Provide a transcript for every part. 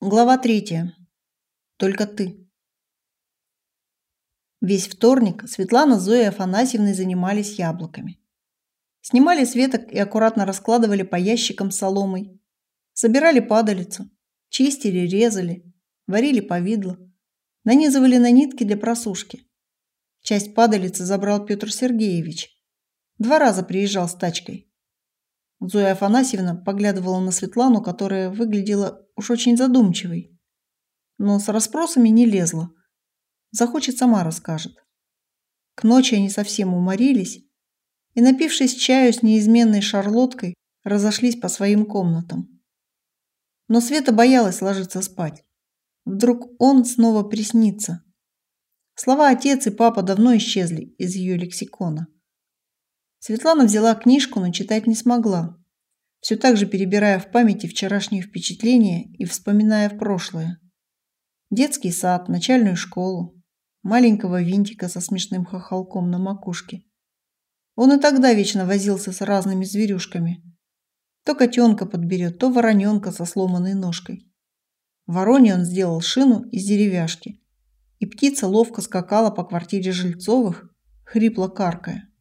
Глава третья. Только ты. Весь вторник Светлана с Зоей Афанасьевной занимались яблоками. Снимали с веток и аккуратно раскладывали по ящикам соломой. Собирали падалицу, чистили, резали, варили повидло, нанизывали на нитки для просушки. Часть падалицы забрал Петр Сергеевич. Два раза приезжал с тачкой. Зоя Афанасьевна поглядывала на Светлану, которая выглядела уж очень задумчивой. Но с расспросами не лезла. Захочет, сама расскажет. К ночи они совсем уморились и, напившись чаю с неизменной шарлоткой, разошлись по своим комнатам. Но Света боялась ложиться спать. Вдруг он снова приснится. Слова отец и папа давно исчезли из ее лексикона. Светлана взяла книжку, но читать не смогла. Все так же перебирая в памяти вчерашние впечатления и вспоминая прошлое. Детский сад, начальную школу, маленького винтика со смешным хохолком на макушке. Он и тогда вечно возился с разными зверюшками. То котенка подберет, то вороненка со сломанной ножкой. Вороне он сделал шину из деревяшки, и птица ловко скакала по квартире Жильцовых, хрипло каркая.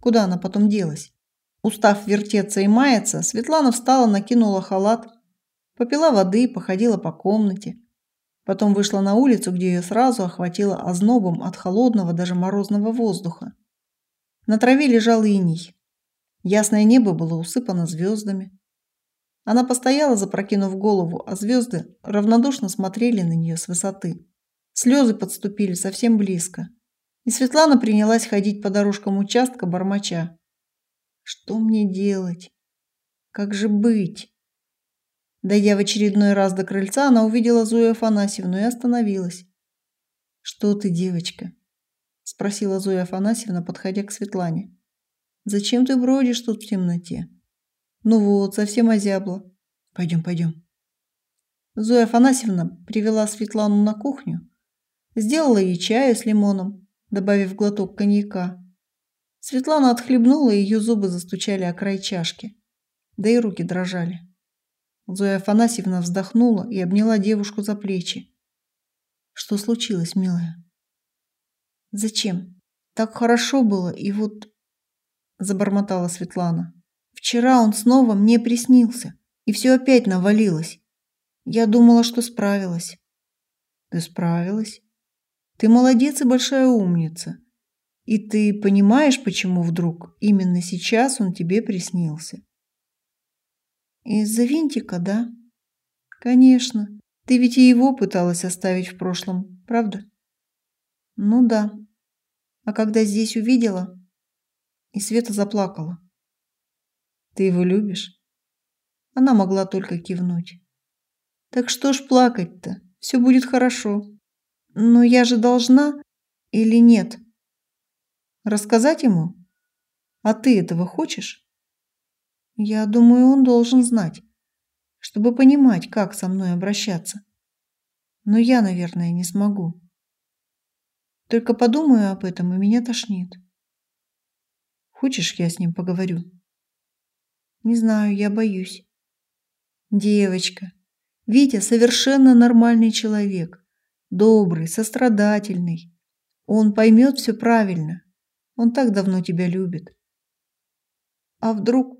Куда она потом делась? Устав вертеться и маяться, Светлана встала, накинула халат, попила воды, походила по комнате. Потом вышла на улицу, где ее сразу охватило ознобом от холодного, даже морозного воздуха. На траве лежал иней. Ясное небо было усыпано звездами. Она постояла, запрокинув голову, а звезды равнодушно смотрели на нее с высоты. Слезы подступили совсем близко. И Светлана принялась ходить по дорожкам участка бормоча. Что мне делать? Как же быть? Дойдя в очередной раз до крыльца, она увидела Зою Афанасьевну и остановилась. «Что ты, девочка?» – спросила Зоя Афанасьевна, подходя к Светлане. «Зачем ты бродишь тут в темноте?» «Ну вот, совсем озябла. Пойдем, пойдем». Зоя Афанасьевна привела Светлану на кухню, сделала ей чаю с лимоном, добавив глоток коньяка. Светлана отхлебнула, и ее зубы застучали о край чашки. Да и руки дрожали. Зоя Афанасьевна вздохнула и обняла девушку за плечи. «Что случилось, милая?» «Зачем? Так хорошо было, и вот...» Забормотала Светлана. «Вчера он снова мне приснился, и все опять навалилось. Я думала, что справилась». «Ты справилась?» Ты молодец и большая умница. И ты понимаешь, почему вдруг именно сейчас он тебе приснился? Из-за винтика, да? Конечно. Ты ведь и его пыталась оставить в прошлом, правда? Ну да. А когда здесь увидела, и Света заплакала. Ты его любишь? Она могла только кивнуть. Так что ж плакать-то? Все будет хорошо. Но я же должна или нет? Рассказать ему? А ты этого хочешь? Я думаю, он должен знать, чтобы понимать, как со мной обращаться. Но я, наверное, не смогу. Только подумаю об этом, и меня тошнит. Хочешь, я с ним поговорю? Не знаю, я боюсь. Девочка, Витя совершенно нормальный человек добрый, сострадательный. Он поймет все правильно. Он так давно тебя любит. А вдруг...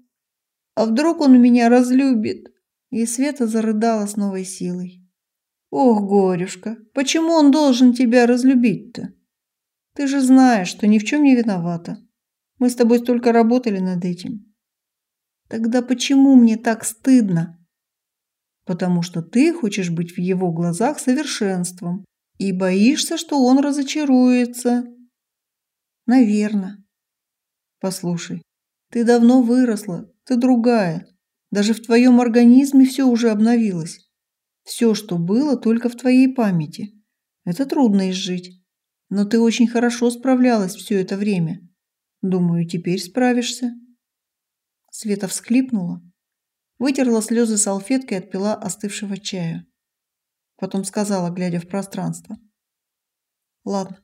А вдруг он меня разлюбит? И Света зарыдала с новой силой. Ох, горюшка, почему он должен тебя разлюбить-то? Ты же знаешь, что ни в чем не виновата. Мы с тобой столько работали над этим. Тогда почему мне так стыдно? потому что ты хочешь быть в его глазах совершенством и боишься, что он разочаруется. Наверно. Послушай, ты давно выросла, ты другая. Даже в твоем организме все уже обновилось. Все, что было, только в твоей памяти. Это трудно изжить. Но ты очень хорошо справлялась все это время. Думаю, теперь справишься. Света всхлипнула, Вытерла слезы салфеткой и отпила остывшего чая. Потом сказала, глядя в пространство. Ладно,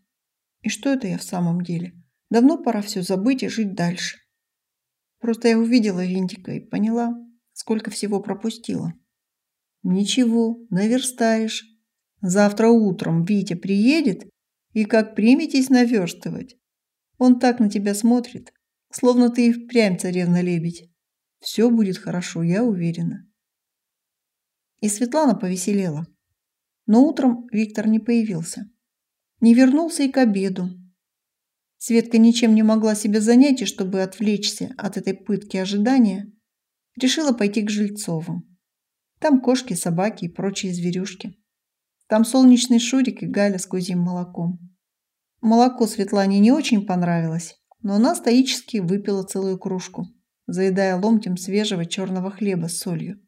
и что это я в самом деле? Давно пора все забыть и жить дальше. Просто я увидела Винтика и поняла, сколько всего пропустила. Ничего, наверстаешь. Завтра утром Витя приедет, и как приметесь наверстывать. Он так на тебя смотрит, словно ты и впрямь царевна-лебедь. Все будет хорошо, я уверена. И Светлана повеселела. Но утром Виктор не появился. Не вернулся и к обеду. Светка ничем не могла себя занять, и чтобы отвлечься от этой пытки ожидания, решила пойти к Жильцовым. Там кошки, собаки и прочие зверюшки. Там солнечный Шурик и Галя с кузим молоком. Молоко Светлане не очень понравилось, но она стоически выпила целую кружку, заедая ломтем свежего черного хлеба с солью.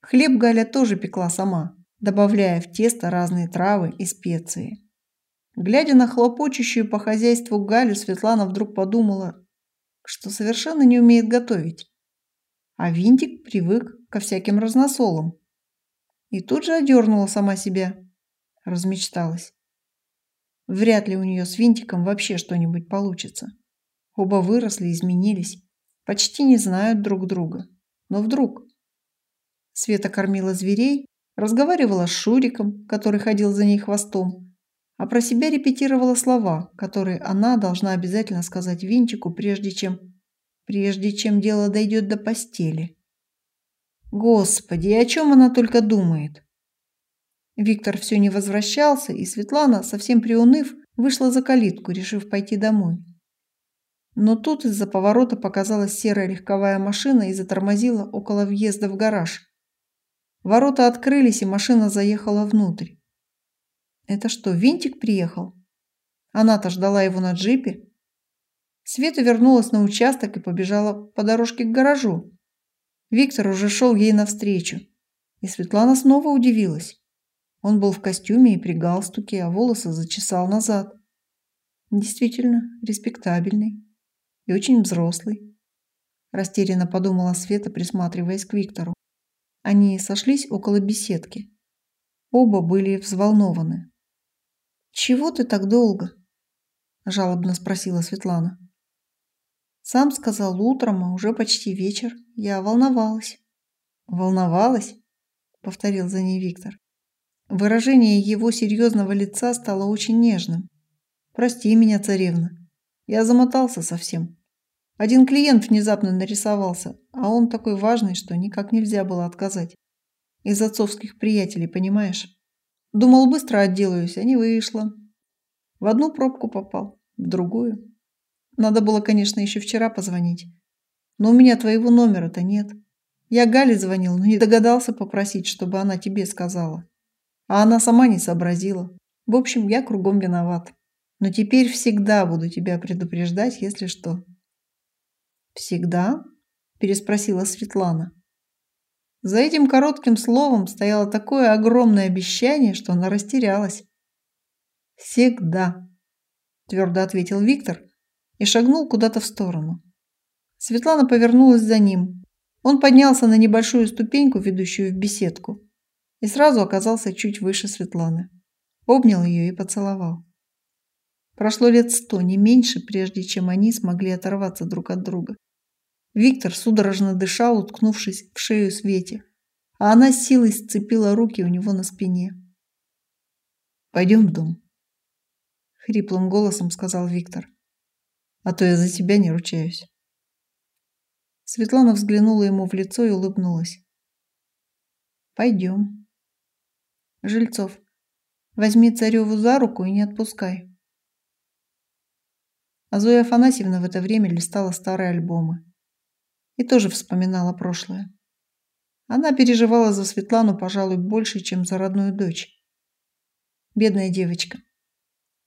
Хлеб Галя тоже пекла сама, добавляя в тесто разные травы и специи. Глядя на хлопочущую по хозяйству Галю, Светлана вдруг подумала, что совершенно не умеет готовить. А Винтик привык ко всяким разносолам. И тут же одернула сама себя. Размечталась. Вряд ли у нее с Винтиком вообще что-нибудь получится. Оба выросли, изменились, почти не знают друг друга. Но вдруг... Света кормила зверей, разговаривала с Шуриком, который ходил за ней хвостом, а про себя репетировала слова, которые она должна обязательно сказать Винтику, прежде чем... прежде чем дело дойдет до постели. Господи, о чем она только думает? Виктор все не возвращался, и Светлана, совсем приуныв, вышла за калитку, решив пойти домой. Но тут из-за поворота показалась серая легковая машина и затормозила около въезда в гараж. Ворота открылись, и машина заехала внутрь. Это что, Винтик приехал? Она-то ждала его на джипе. Света вернулась на участок и побежала по дорожке к гаражу. Виктор уже шел ей навстречу. И Светлана снова удивилась. Он был в костюме и при галстуке, а волосы зачесал назад. Действительно, респектабельный и очень взрослый. Растерянно подумала Света, присматриваясь к Виктору. Они сошлись около беседки. Оба были взволнованы. «Чего ты так долго?» – жалобно спросила Светлана. Сам сказал утром, а уже почти вечер. Я волновалась. «Волновалась?» – повторил за ней Виктор. Выражение его серьезного лица стало очень нежным. «Прости меня, царевна. Я замотался совсем. Один клиент внезапно нарисовался, а он такой важный, что никак нельзя было отказать. Из отцовских приятелей, понимаешь? Думал, быстро отделаюсь, а не вышло. В одну пробку попал, в другую. Надо было, конечно, еще вчера позвонить. Но у меня твоего номера-то нет. Я Гале звонил, но не догадался попросить, чтобы она тебе сказала. А она сама не сообразила. В общем, я кругом виноват. Но теперь всегда буду тебя предупреждать, если что. Всегда? Переспросила Светлана. За этим коротким словом стояло такое огромное обещание, что она растерялась. «Всегда», – твердо ответил Виктор и шагнул куда-то в сторону. Светлана повернулась за ним. Он поднялся на небольшую ступеньку, ведущую в беседку и сразу оказался чуть выше Светланы. Обнял ее и поцеловал. Прошло лет сто, не меньше, прежде чем они смогли оторваться друг от друга. Виктор судорожно дышал, уткнувшись в шею Свете, а она силой сцепила руки у него на спине. «Пойдем в дом», — хриплым голосом сказал Виктор. «А то я за тебя не ручаюсь». Светлана взглянула ему в лицо и улыбнулась. «Пойдем». Жильцов, возьми цареву за руку и не отпускай. А Зоя Афанасьевна в это время листала старые альбомы и тоже вспоминала прошлое. Она переживала за Светлану, пожалуй, больше, чем за родную дочь. Бедная девочка.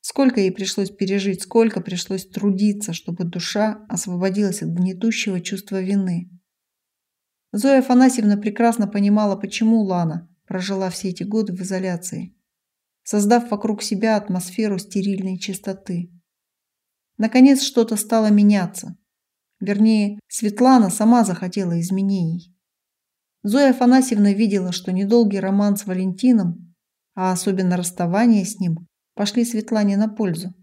Сколько ей пришлось пережить, сколько пришлось трудиться, чтобы душа освободилась от гнетущего чувства вины. Зоя Афанасьевна прекрасно понимала, почему Лана прожила все эти годы в изоляции, создав вокруг себя атмосферу стерильной чистоты. Наконец что-то стало меняться. Вернее, Светлана сама захотела изменений. Зоя Афанасьевна видела, что недолгий роман с Валентином, а особенно расставание с ним, пошли Светлане на пользу.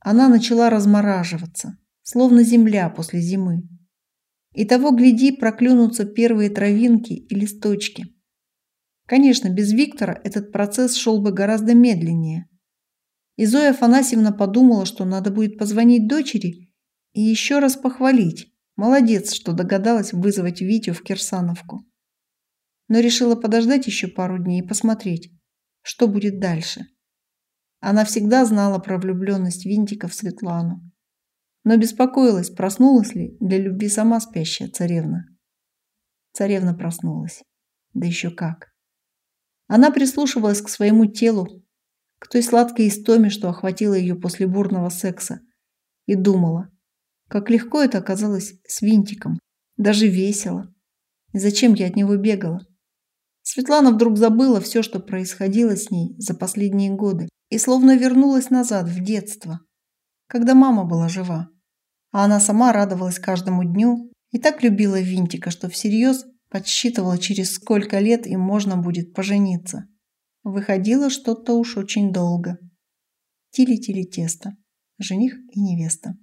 Она начала размораживаться, словно земля после зимы. И того, гляди, проклюнутся первые травинки и листочки Конечно, без Виктора этот процесс шел бы гораздо медленнее. И Зоя Афанасьевна подумала, что надо будет позвонить дочери и еще раз похвалить. Молодец, что догадалась вызвать Витю в Кирсановку. Но решила подождать еще пару дней и посмотреть, что будет дальше. Она всегда знала про влюбленность Винтика в Светлану. Но беспокоилась, проснулась ли для любви сама спящая царевна. Царевна проснулась. Да еще как. Она прислушивалась к своему телу, к той сладкой истоме, что охватила ее после бурного секса, и думала, как легко это оказалось с Винтиком, даже весело. И зачем я от него бегала? Светлана вдруг забыла все, что происходило с ней за последние годы, и словно вернулась назад, в детство, когда мама была жива. А она сама радовалась каждому дню и так любила Винтика, что всерьез подсчитывала, через сколько лет им можно будет пожениться. Выходило что-то уж очень долго. Тили-тили тесто. Жених и невеста.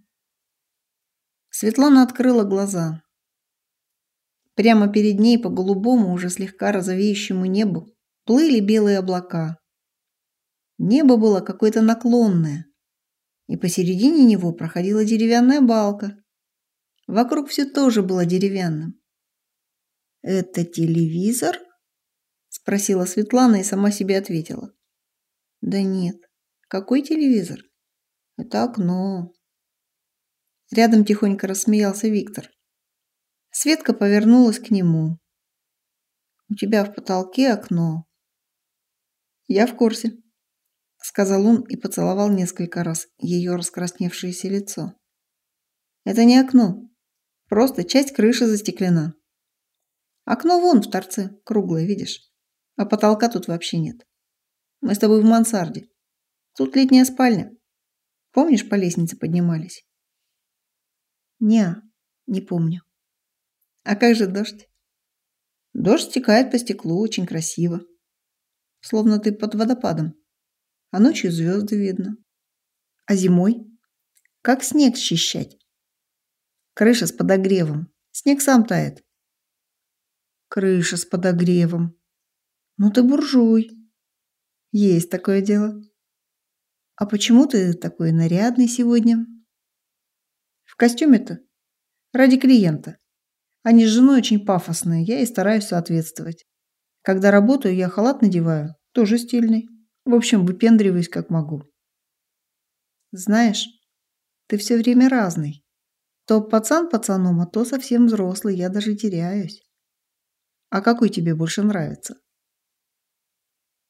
Светлана открыла глаза. Прямо перед ней по голубому, уже слегка розовеющему небу плыли белые облака, Небо было какое-то наклонное, и посередине него проходила деревянная балка. Вокруг все тоже было деревянным. «Это телевизор?» – спросила Светлана и сама себе ответила. «Да нет. Какой телевизор? Это окно». Рядом тихонько рассмеялся Виктор. Светка повернулась к нему. «У тебя в потолке окно». «Я в курсе», – сказал он и поцеловал несколько раз ее раскрасневшееся лицо. «Это не окно. Просто часть крыши застеклена. Окно вон в торце, круглое, видишь? А потолка тут вообще нет. Мы с тобой в мансарде. Тут летняя спальня. Помнишь, по лестнице поднимались?» «Не, не помню». «А как же дождь?» «Дождь стекает по стеклу очень красиво. Словно ты под водопадом а ночью звезды видно. А зимой? Как снег счищать? Крыша с подогревом. Снег сам тает. Крыша с подогревом. Ну ты буржуй. Есть такое дело. А почему ты такой нарядный сегодня? В костюме-то? Ради клиента. Они с женой очень пафосные, я и стараюсь соответствовать. Когда работаю, я халат надеваю, тоже стильный. В общем, выпендриваюсь как могу. Знаешь, ты все время разный. То пацан пацаном, а то совсем взрослый, я даже теряюсь. А какой тебе больше нравится?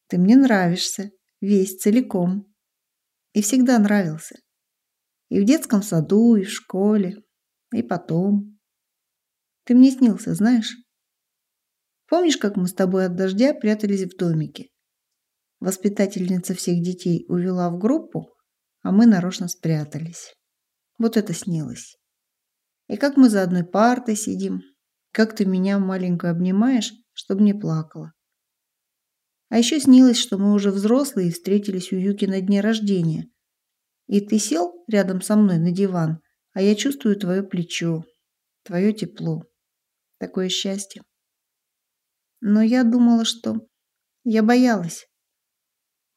Ты мне нравишься, весь целиком. И всегда нравился. И в детском саду, и в школе, и потом. Ты мне снился, знаешь? Помнишь, как мы с тобой от дождя прятались в домике? Воспитательница всех детей увела в группу, а мы нарочно спрятались. Вот это снилось. И как мы за одной партой сидим, как ты меня маленькую обнимаешь, чтобы не плакала. А еще снилось, что мы уже взрослые и встретились у Юки на дне рождения. И ты сел рядом со мной на диван, а я чувствую твое плечо, твое тепло. Такое счастье. Но я думала, что... Я боялась.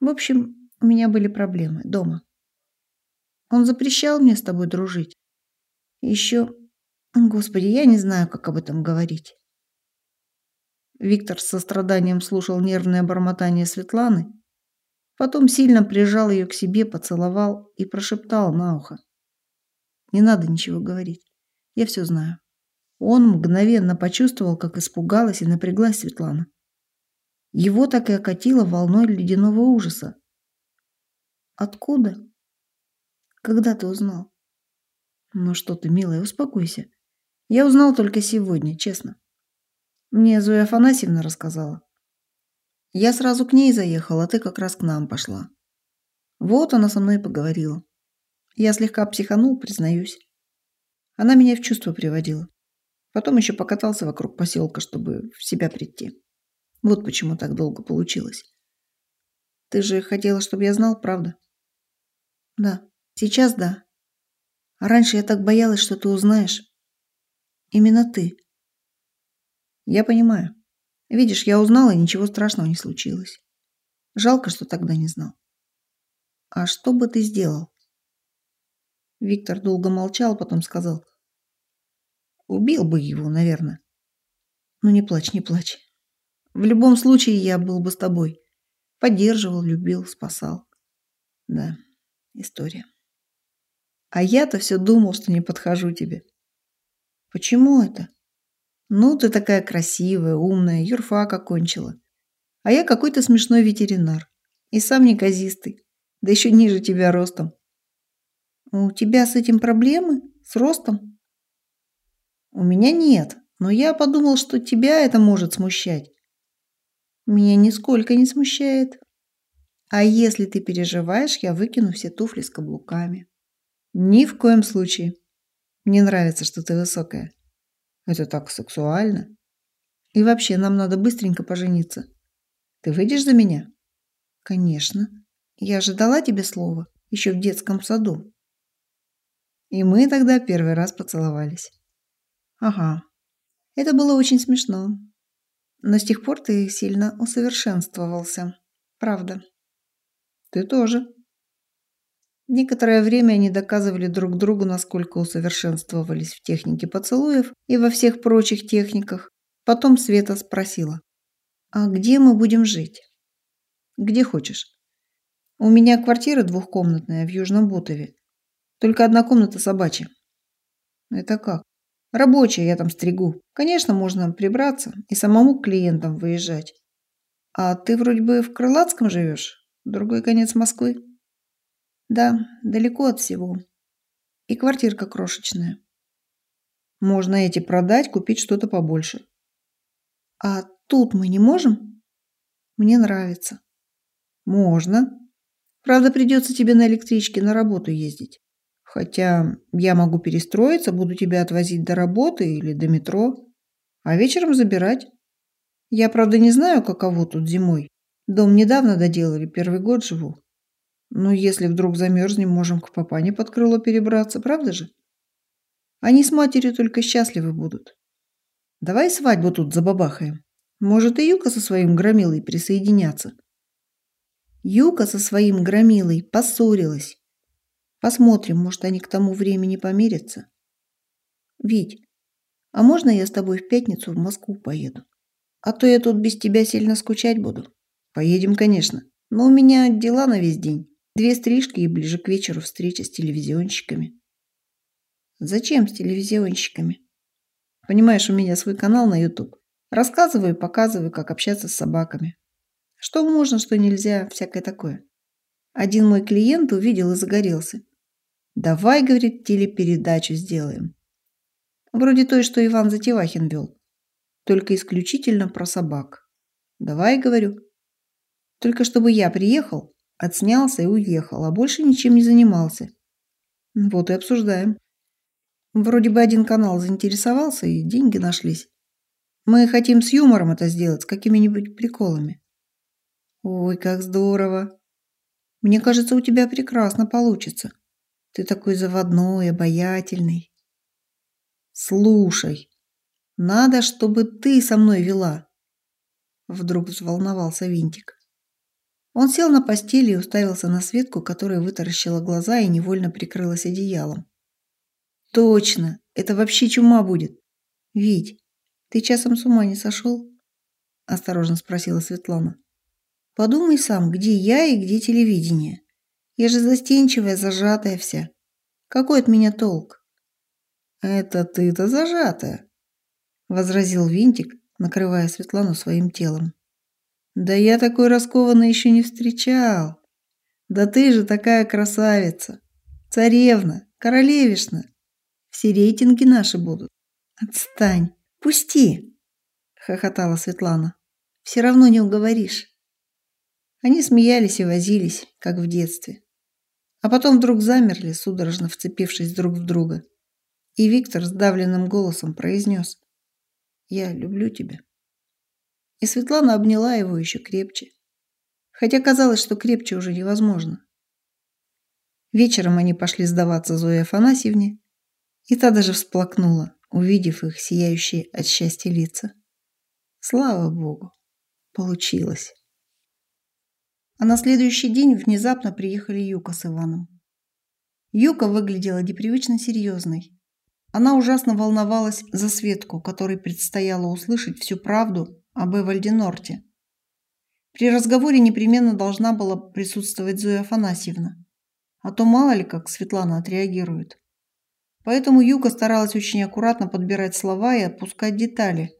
В общем, у меня были проблемы дома. Он запрещал мне с тобой дружить. Еще... Господи, я не знаю, как об этом говорить. Виктор с состраданием слушал нервное бормотание Светланы, потом сильно прижал ее к себе, поцеловал и прошептал на ухо. «Не надо ничего говорить. Я все знаю». Он мгновенно почувствовал, как испугалась и напряглась Светлана. Его так и окатило волной ледяного ужаса. Откуда? Когда ты узнал? Ну что ты, милая, успокойся. Я узнал только сегодня, честно. Мне Зоя Афанасьевна рассказала. Я сразу к ней заехала, а ты как раз к нам пошла. Вот она со мной поговорила. Я слегка психанул, признаюсь. Она меня в чувство приводила. Потом еще покатался вокруг поселка, чтобы в себя прийти. Вот почему так долго получилось. Ты же хотела, чтобы я знал, правда? Да, сейчас да. А раньше я так боялась, что ты узнаешь. Именно ты. Я понимаю. Видишь, я узнала, и ничего страшного не случилось. Жалко, что тогда не знал. А что бы ты сделал? Виктор долго молчал, потом сказал. Убил бы его, наверное. Ну не плачь, не плачь. В любом случае я был бы с тобой. Поддерживал, любил, спасал. Да, история. А я-то все думал, что не подхожу тебе. Почему это? Ну, ты такая красивая, умная, юрфак окончила. А я какой-то смешной ветеринар. И сам неказистый. Да еще ниже тебя ростом. У тебя с этим проблемы? С ростом? У меня нет, но я подумал, что тебя это может смущать. Меня нисколько не смущает. А если ты переживаешь, я выкину все туфли с каблуками. Ни в коем случае. Мне нравится, что ты высокая. Это так сексуально. И вообще, нам надо быстренько пожениться. Ты выйдешь за меня? Конечно. Я же дала тебе слово еще в детском саду. И мы тогда первый раз поцеловались. Ага. Это было очень смешно. Но с тех пор ты сильно усовершенствовался. Правда. Ты тоже. Некоторое время они доказывали друг другу, насколько усовершенствовались в технике поцелуев и во всех прочих техниках. Потом Света спросила. «А где мы будем жить?» «Где хочешь». «У меня квартира двухкомнатная в Южном Бутове. Только одна комната собачья». «Это как?» «Рабочая, я там стригу. Конечно, можно прибраться и самому к клиентам выезжать. А ты вроде бы в Крылатском живешь? Другой конец Москвы?» Да, далеко от всего. И квартирка крошечная. Можно эти продать, купить что-то побольше. А тут мы не можем? Мне нравится. Можно. Правда, придется тебе на электричке на работу ездить. Хотя я могу перестроиться, буду тебя отвозить до работы или до метро, а вечером забирать. Я, правда, не знаю, каково тут зимой. Дом недавно доделали, первый год живу. Но если вдруг замерзнем, можем к папане под крыло перебраться, правда же? Они с матерью только счастливы будут. Давай свадьбу тут забабахаем. Может, и Юка со своим громилой присоединятся. Юка со своим громилой поссорилась. Посмотрим, может, они к тому времени помирятся. Вить, а можно я с тобой в пятницу в Москву поеду? А то я тут без тебя сильно скучать буду. Поедем, конечно, но у меня дела на весь день. Две стрижки и ближе к вечеру встреча с телевизионщиками. Зачем с телевизионщиками? Понимаешь, у меня свой канал на YouTube. Рассказываю и показываю, как общаться с собаками. Что можно, что нельзя, всякое такое. Один мой клиент увидел и загорелся. Давай, говорит, телепередачу сделаем. Вроде той, что Иван Затевахин вел. Только исключительно про собак. Давай, говорю. Только чтобы я приехал, Отснялся и уехал, а больше ничем не занимался. Вот и обсуждаем. Вроде бы один канал заинтересовался, и деньги нашлись. Мы хотим с юмором это сделать, с какими-нибудь приколами. Ой, как здорово. Мне кажется, у тебя прекрасно получится. Ты такой заводной, обаятельный. Слушай, надо, чтобы ты со мной вела. Вдруг взволновался Винтик. Он сел на постели и уставился на Светку, которая вытаращила глаза и невольно прикрылась одеялом. «Точно! Это вообще чума будет!» «Вить, ты часом с ума не сошел?» – осторожно спросила Светлана. «Подумай сам, где я и где телевидение. Я же застенчивая, зажатая вся. Какой от меня толк?» «Это ты-то зажатая», – возразил Винтик, накрывая Светлану своим телом. Да я такой раскованный еще не встречал. Да ты же такая красавица. Царевна, королевишна. Все рейтинги наши будут. Отстань. Пусти, хохотала Светлана. Все равно не уговоришь. Они смеялись и возились, как в детстве. А потом вдруг замерли, судорожно вцепившись друг в друга. И Виктор сдавленным голосом произнес «Я люблю тебя». И Светлана обняла его еще крепче. Хотя казалось, что крепче уже невозможно. Вечером они пошли сдаваться Зое Афанасьевне, и та даже всплакнула, увидев их сияющие от счастья лица. Слава богу, получилось. А на следующий день внезапно приехали Юка с Иваном. Юка выглядела непривычно серьезной. Она ужасно волновалась за Светку, которой предстояло услышать всю правду об Эвальде Норте. При разговоре непременно должна была присутствовать Зоя Афанасьевна, а то мало ли как Светлана отреагирует. Поэтому Юка старалась очень аккуратно подбирать слова и отпускать детали,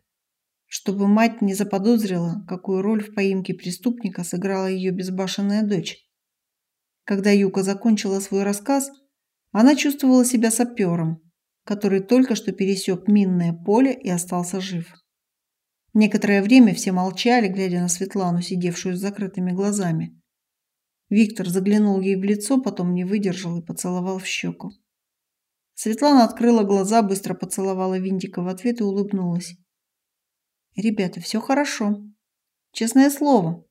чтобы мать не заподозрила, какую роль в поимке преступника сыграла ее безбашенная дочь. Когда Юка закончила свой рассказ, она чувствовала себя сапером, который только что пересек минное поле и остался жив. Некоторое время все молчали, глядя на Светлану, сидевшую с закрытыми глазами. Виктор заглянул ей в лицо, потом не выдержал и поцеловал в щеку. Светлана открыла глаза, быстро поцеловала Винтика в ответ и улыбнулась. «Ребята, все хорошо. Честное слово.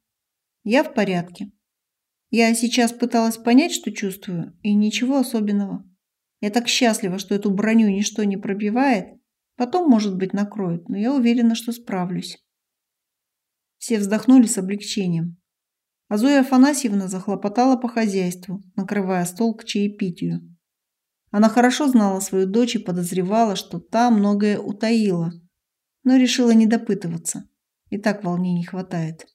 Я в порядке. Я сейчас пыталась понять, что чувствую, и ничего особенного. Я так счастлива, что эту броню ничто не пробивает. Потом, может быть, накроет, но я уверена, что справлюсь. Все вздохнули с облегчением. А Зоя Афанасьевна захлопотала по хозяйству, накрывая стол к чаепитию. Она хорошо знала свою дочь и подозревала, что та многое утаила, но решила не допытываться. И так волнений хватает.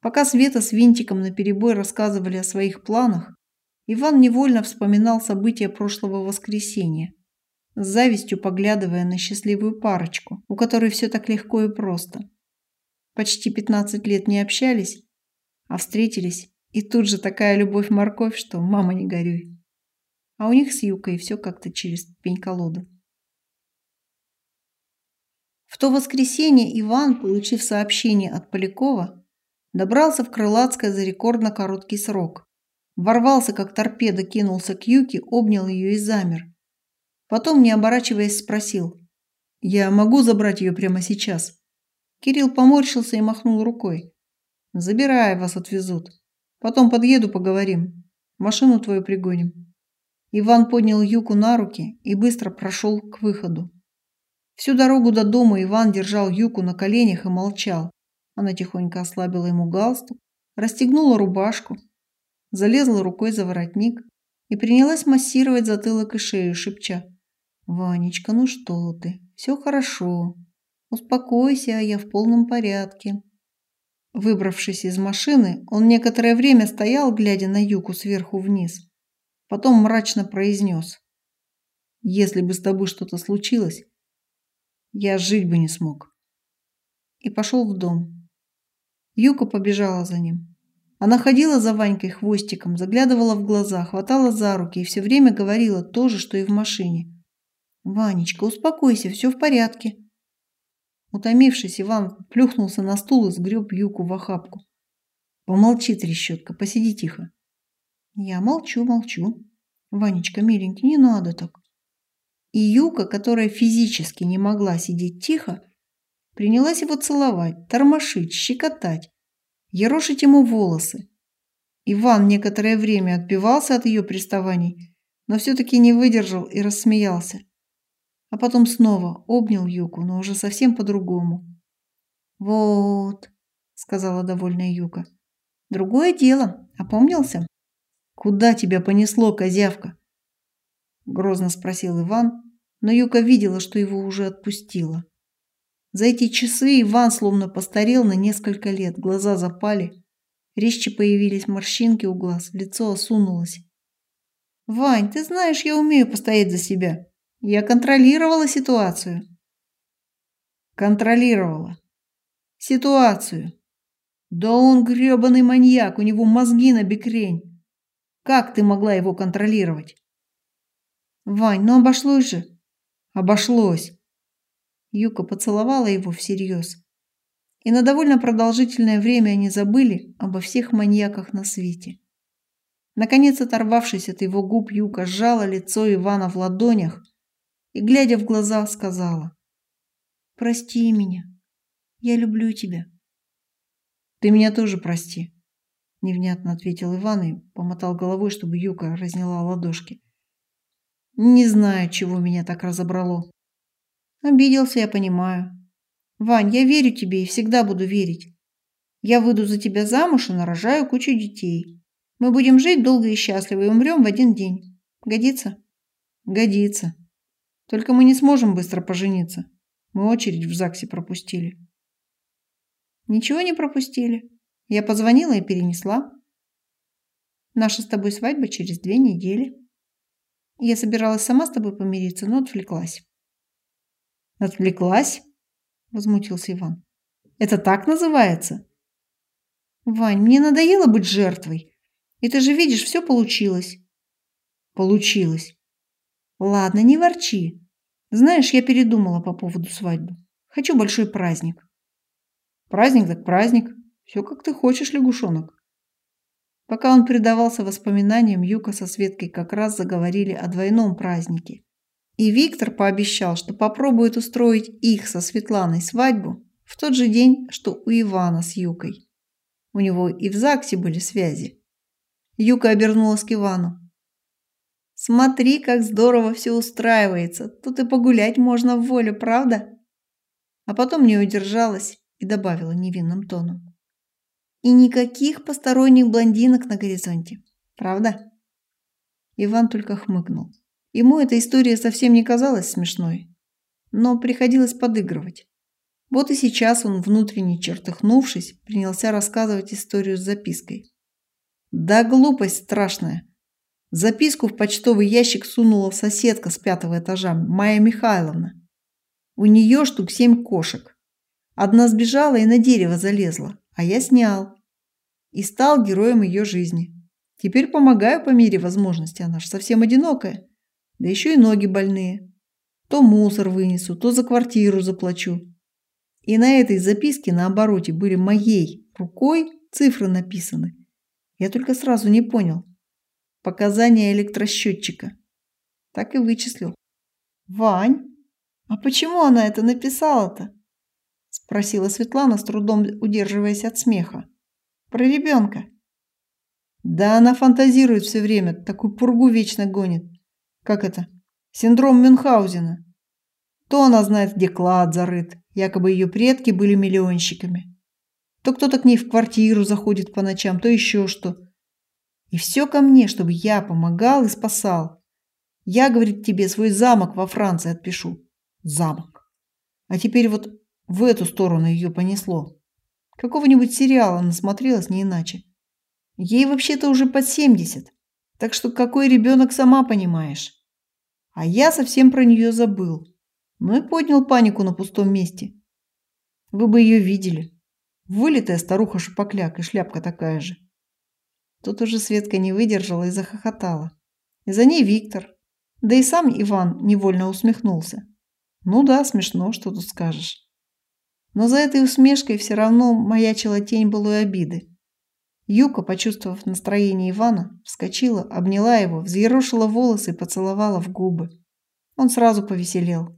Пока Света с Винтиком наперебой рассказывали о своих планах, Иван невольно вспоминал события прошлого воскресенья, с завистью поглядывая на счастливую парочку, у которой все так легко и просто. Почти 15 лет не общались, а встретились, и тут же такая любовь-морковь, что мама не горюй. А у них с Юкой все как-то через пень-колоду. В то воскресенье Иван, получив сообщение от Полякова, добрался в Крылатское за рекордно короткий срок. Ворвался, как торпеда, кинулся к Юке, обнял ее и замер. Потом, не оборачиваясь, спросил. «Я могу забрать ее прямо сейчас?» Кирилл поморщился и махнул рукой. «Забирай, вас отвезут. Потом подъеду, поговорим. Машину твою пригоним». Иван поднял Юку на руки и быстро прошел к выходу. Всю дорогу до дома Иван держал Юку на коленях и молчал. Она тихонько ослабила ему галстук, расстегнула рубашку, залезла рукой за воротник и принялась массировать затылок и шею, шепча. «Ванечка, ну что ты? Все хорошо. Успокойся, а я в полном порядке». Выбравшись из машины, он некоторое время стоял, глядя на Юку сверху вниз. Потом мрачно произнес. «Если бы с тобой что-то случилось, я жить бы не смог». И пошел в дом. Юка побежала за ним. Она ходила за Ванькой хвостиком, заглядывала в глаза, хватала за руки и все время говорила то же, что и в машине. «Ванечка, успокойся, все в порядке». Утомившись, Иван плюхнулся на стул и сгреб Юку в охапку. «Помолчи, трещотка, посиди тихо». «Я молчу, молчу. Ванечка, миленький, не надо так». И Юка, которая физически не могла сидеть тихо, принялась его целовать, тормошить, щекотать ерошить ему волосы. Иван некоторое время отбивался от ее приставаний, но все-таки не выдержал и рассмеялся. А потом снова обнял Юку, но уже совсем по-другому. «Вот», — сказала довольная Юка, — «другое дело, опомнился?» «Куда тебя понесло, козявка?» Грозно спросил Иван, но Юка видела, что его уже отпустила. За эти часы Иван словно постарел на несколько лет, глаза запали, резче появились морщинки у глаз, лицо осунулось. «Вань, ты знаешь, я умею постоять за себя. Я контролировала ситуацию». «Контролировала. Ситуацию. Да он гребаный маньяк, у него мозги на бекрень. Как ты могла его контролировать?» «Вань, ну обошлось же». «Обошлось. Юка поцеловала его всерьез. И на довольно продолжительное время они забыли обо всех маньяках на свете. Наконец, оторвавшись от его губ, Юка сжала лицо Ивана в ладонях и, глядя в глаза, сказала «Прости меня. Я люблю тебя». «Ты меня тоже прости», – невнятно ответил Иван и помотал головой, чтобы Юка разняла ладошки. «Не знаю, чего меня так разобрало. Обиделся, я понимаю. Вань, я верю тебе и всегда буду верить. Я выйду за тебя замуж и нарожаю кучу детей. Мы будем жить долго и счастливо и умрем в один день. Годится? Годится. Только мы не сможем быстро пожениться. Мы очередь в ЗАГСе пропустили. Ничего не пропустили. Я позвонила и перенесла. Наша с тобой свадьба через две недели. Я собиралась сама с тобой помириться, но отвлеклась. Отвлеклась? Возмутился Иван. Это так называется? Вань, мне надоело быть жертвой. И ты же видишь, все получилось. Получилось. Ладно, не ворчи. Знаешь, я передумала по поводу свадьбы. Хочу большой праздник. Праздник так праздник. Все как ты хочешь, лягушонок. Пока он предавался воспоминаниям, Юка со Светкой как раз заговорили о двойном празднике. И Виктор пообещал, что попробует устроить их со Светланой свадьбу в тот же день, что у Ивана с Юкой. У него и в ЗАГСе были связи. Юка обернулась к Ивану. «Смотри, как здорово все устраивается. Тут и погулять можно в волю, правда?» А потом не удержалась и добавила невинным тоном. И никаких посторонних блондинок на горизонте. Правда? Иван только хмыкнул. Ему эта история совсем не казалась смешной, но приходилось подыгрывать. Вот и сейчас он, внутренне чертыхнувшись, принялся рассказывать историю с запиской. Да глупость страшная. Записку в почтовый ящик сунула соседка с пятого этажа, Майя Михайловна. У нее штук семь кошек. Одна сбежала и на дерево залезла, а я снял. И стал героем ее жизни. Теперь помогаю по мере возможности, она же совсем одинокая. Да еще и ноги больные. То мусор вынесу, то за квартиру заплачу. И на этой записке на обороте были моей рукой цифры написаны. Я только сразу не понял. Показания электросчетчика. Так и вычислил. Вань, а почему она это написала-то? Спросила Светлана, с трудом удерживаясь от смеха. Про ребенка. Да она фантазирует все время, такую пургу вечно гонит. Как это? Синдром Мюнхгаузена. То она знает, где клад зарыт, якобы ее предки были миллионщиками. То кто-то к ней в квартиру заходит по ночам, то еще что. И все ко мне, чтобы я помогал и спасал. Я, говорит, тебе свой замок во Франции отпишу. Замок. А теперь вот в эту сторону ее понесло. Какого-нибудь сериала насмотрелась не иначе. Ей вообще-то уже под 70. Так что какой ребенок, сама понимаешь. А я совсем про нее забыл. Ну и поднял панику на пустом месте. Вы бы ее видели. Вылитая старуха-шапокляк и шляпка такая же. Тут уже Светка не выдержала и захохотала. И за ней Виктор. Да и сам Иван невольно усмехнулся. Ну да, смешно, что тут скажешь. Но за этой усмешкой все равно маячила тень былой обиды. Юка, почувствовав настроение Ивана, вскочила, обняла его, взъерошила волосы и поцеловала в губы. Он сразу повеселел.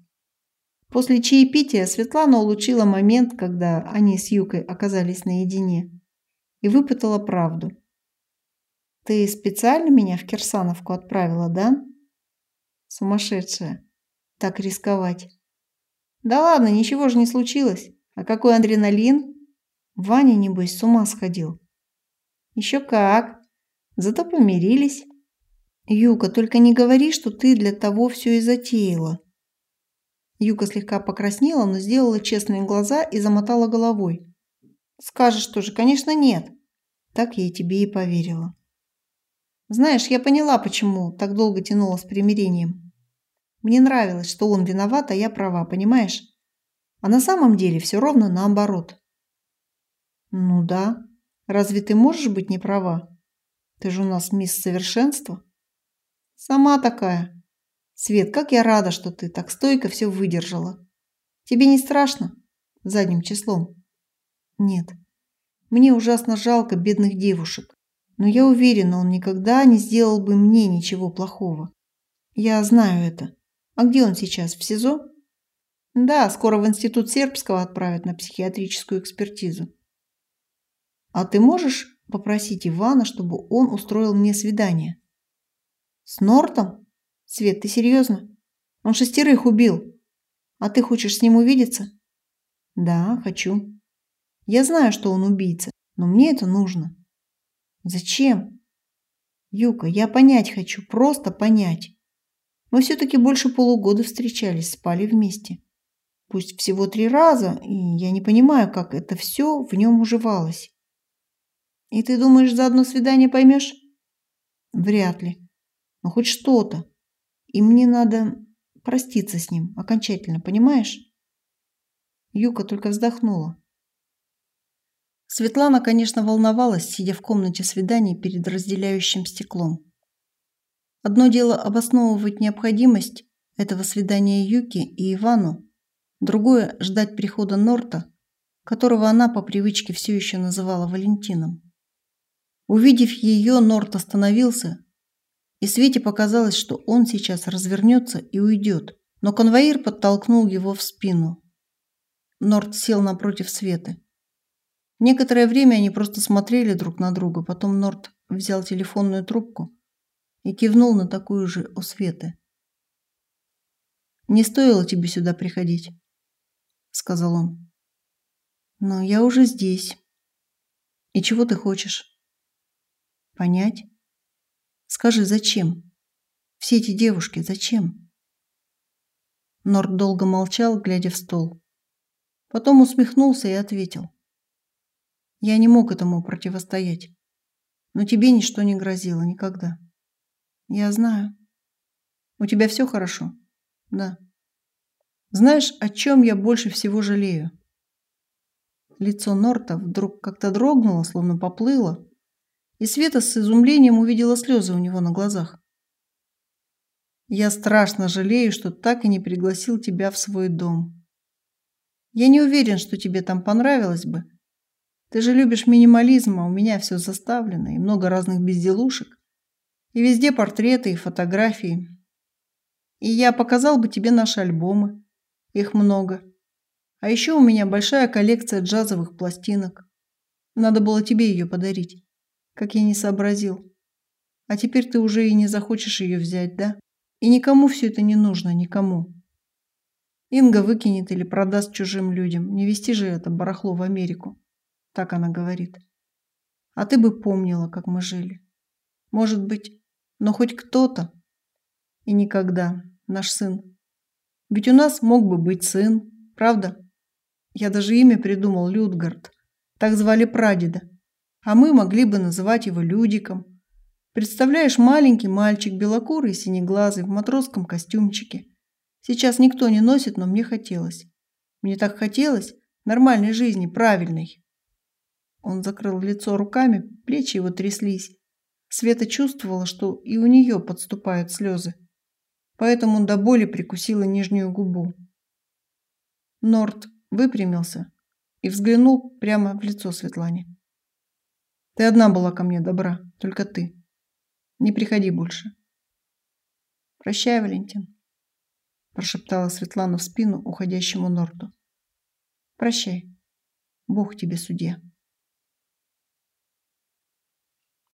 После чаепития Светлана улучила момент, когда они с Юкой оказались наедине, и выпытала правду. «Ты специально меня в Кирсановку отправила, да?» «Сумасшедшая. Так рисковать». «Да ладно, ничего же не случилось. А какой адреналин? Ваня, небось, с ума сходил. Еще как. Зато помирились. Юка, только не говори, что ты для того все и затеяла. Юка слегка покраснела, но сделала честные глаза и замотала головой. Скажешь тоже, конечно, нет. Так я тебе и поверила. Знаешь, я поняла, почему так долго тянула с примирением. Мне нравилось, что он виноват, а я права, понимаешь? А на самом деле все ровно наоборот. Ну да. Разве ты можешь быть не права? Ты же у нас мисс совершенства. Сама такая. Свет, как я рада, что ты так стойко все выдержала. Тебе не страшно? Задним числом. Нет. Мне ужасно жалко бедных девушек. Но я уверена, он никогда не сделал бы мне ничего плохого. Я знаю это. А где он сейчас? В СИЗО? Да, скоро в институт сербского отправят на психиатрическую экспертизу. А ты можешь попросить Ивана, чтобы он устроил мне свидание? С Нортом? Свет, ты серьезно? Он шестерых убил. А ты хочешь с ним увидеться? Да, хочу. Я знаю, что он убийца, но мне это нужно. Зачем? Юка, я понять хочу, просто понять. Мы все-таки больше полугода встречались, спали вместе. Пусть всего три раза, и я не понимаю, как это все в нем уживалось. И ты думаешь, за одно свидание поймешь? Вряд ли. Но хоть что-то. И мне надо проститься с ним окончательно, понимаешь? Юка только вздохнула. Светлана, конечно, волновалась, сидя в комнате свиданий перед разделяющим стеклом. Одно дело обосновывать необходимость этого свидания Юки и Ивану, другое – ждать прихода Норта, которого она по привычке все еще называла Валентином. Увидев ее, Норт остановился, и Свете показалось, что он сейчас развернется и уйдет, но конвоир подтолкнул его в спину. Норт сел напротив Светы. Некоторое время они просто смотрели друг на друга, потом Норт взял телефонную трубку и кивнул на такую же у Светы. «Не стоило тебе сюда приходить», — сказал он. «Но я уже здесь. И чего ты хочешь?» «Понять? Скажи, зачем? Все эти девушки, зачем?» Норт долго молчал, глядя в стол. Потом усмехнулся и ответил. Я не мог этому противостоять. Но тебе ничто не грозило никогда. Я знаю. У тебя все хорошо? Да. Знаешь, о чем я больше всего жалею? Лицо Норта вдруг как-то дрогнуло, словно поплыло, и Света с изумлением увидела слезы у него на глазах. Я страшно жалею, что так и не пригласил тебя в свой дом. Я не уверен, что тебе там понравилось бы, ты же любишь минимализм, а у меня все заставлено, и много разных безделушек. И везде портреты и фотографии. И я показал бы тебе наши альбомы. Их много. А еще у меня большая коллекция джазовых пластинок. Надо было тебе ее подарить. Как я не сообразил. А теперь ты уже и не захочешь ее взять, да? И никому все это не нужно, никому. Инга выкинет или продаст чужим людям. Не вести же это барахло в Америку. Так она говорит. А ты бы помнила, как мы жили. Может быть, но хоть кто-то. И никогда, наш сын. Ведь у нас мог бы быть сын, правда? Я даже имя придумал Людгард. Так звали прадеда. А мы могли бы называть его Людиком. Представляешь, маленький мальчик, белокурый, синеглазый, в матросском костюмчике. Сейчас никто не носит, но мне хотелось. Мне так хотелось нормальной жизни, правильной. Он закрыл лицо руками, плечи его тряслись. Света чувствовала, что и у нее подступают слезы. Поэтому до боли прикусила нижнюю губу. Норт выпрямился и взглянул прямо в лицо Светлане. «Ты одна была ко мне добра, только ты. Не приходи больше». «Прощай, Валентин», – прошептала Светлана в спину уходящему Норту. «Прощай. Бог тебе судья».